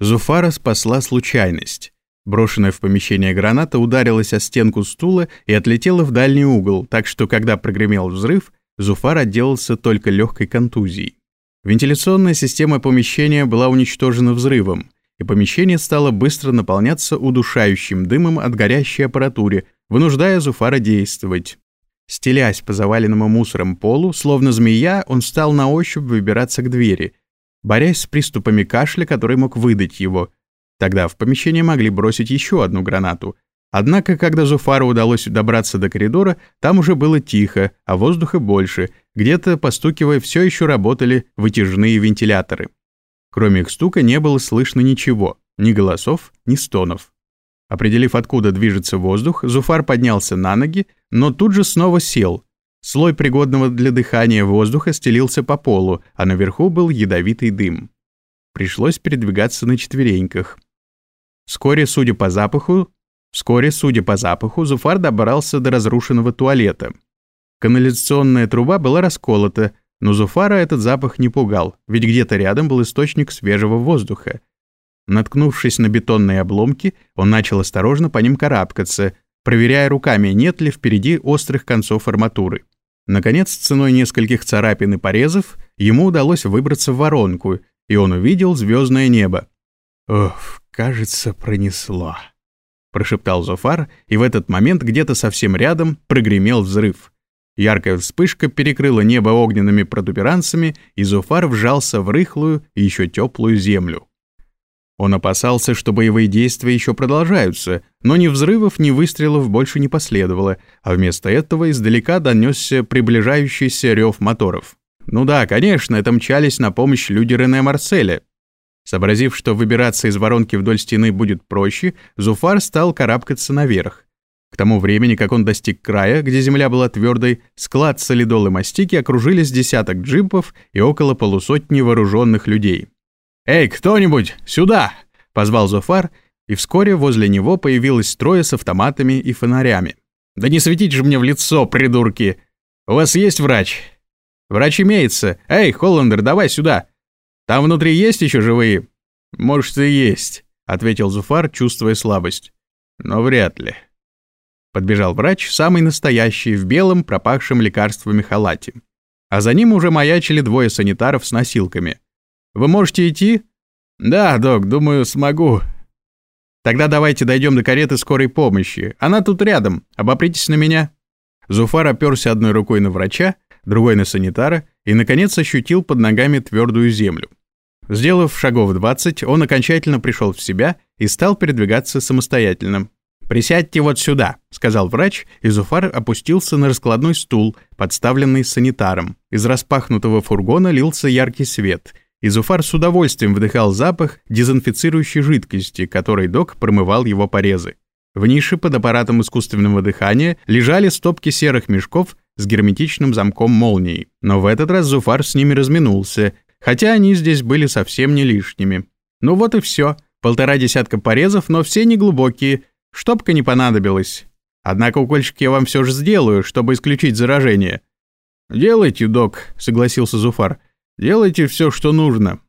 Зуфара спасла случайность. Брошенная в помещение граната ударилась о стенку стула и отлетела в дальний угол, так что, когда прогремел взрыв, Зуфар отделался только легкой контузией. Вентиляционная система помещения была уничтожена взрывом, и помещение стало быстро наполняться удушающим дымом от горящей аппаратуры, вынуждая Зуфара действовать. Стелясь по заваленному мусором полу, словно змея, он стал на ощупь выбираться к двери, борясь с приступами кашля, который мог выдать его. Тогда в помещение могли бросить еще одну гранату. Однако, когда Зуфару удалось добраться до коридора, там уже было тихо, а воздуха больше. Где-то, постукивая, все еще работали вытяжные вентиляторы. Кроме их стука не было слышно ничего, ни голосов, ни стонов. Определив, откуда движется воздух, Зуфар поднялся на ноги, но тут же снова сел. Слой пригодного для дыхания воздуха стелился по полу, а наверху был ядовитый дым. Пришлось передвигаться на четвереньках. Вскоре, судя по запаху, вскоре, судя по запаху, Зуфар добрался до разрушенного туалета. Канализационная труба была расколота, но Зуфара этот запах не пугал, ведь где-то рядом был источник свежего воздуха. Наткнувшись на бетонные обломки, он начал осторожно по ним карабкаться, проверяя руками, нет ли впереди острых концов арматуры. Наконец, ценой нескольких царапин и порезов, ему удалось выбраться в воронку, и он увидел звездное небо. «Ох, кажется, пронесло», — прошептал Зофар, и в этот момент где-то совсем рядом прогремел взрыв. Яркая вспышка перекрыла небо огненными протуберанцами, и Зуфар вжался в рыхлую еще теплую землю. Он опасался, что боевые действия еще продолжаются, но ни взрывов, ни выстрелов больше не последовало, а вместо этого издалека донесся приближающийся рев моторов. Ну да, конечно, это мчались на помощь люди Рене Марселя. Сообразив, что выбираться из воронки вдоль стены будет проще, Зуфар стал карабкаться наверх. К тому времени, как он достиг края, где земля была твердой, склад солидол и мастики окружились десяток джипов и около полусотни вооруженных людей. «Эй, кто-нибудь, сюда!» — позвал Зофар, и вскоре возле него появилось трое с автоматами и фонарями. «Да не светите же мне в лицо, придурки! У вас есть врач?» «Врач имеется. Эй, Холландер, давай сюда! Там внутри есть еще живые?» «Может, и есть», — ответил Зуфар, чувствуя слабость. «Но вряд ли». Подбежал врач, самый настоящий, в белом, пропахшем лекарствами халате. А за ним уже маячили двое санитаров с носилками. Вы можете идти?» «Да, док, думаю, смогу». «Тогда давайте дойдем до кареты скорой помощи. Она тут рядом. Обопритесь на меня». Зуфар оперся одной рукой на врача, другой на санитара и, наконец, ощутил под ногами твердую землю. Сделав шагов 20, он окончательно пришел в себя и стал передвигаться самостоятельно. «Присядьте вот сюда», — сказал врач, и Зуфар опустился на раскладной стул, подставленный санитаром. Из распахнутого фургона лился яркий свет, и Зуфар с удовольствием вдыхал запах дезинфицирующей жидкости, которой док промывал его порезы. В нише под аппаратом искусственного дыхания лежали стопки серых мешков с герметичным замком молнией. Но в этот раз Зуфар с ними разминулся, хотя они здесь были совсем не лишними. Ну вот и все. Полтора десятка порезов, но все неглубокие. Штопка не понадобилась. Однако укольчик я вам все же сделаю, чтобы исключить заражение. «Делайте, док», — согласился Зуфар. Делайте все, что нужно.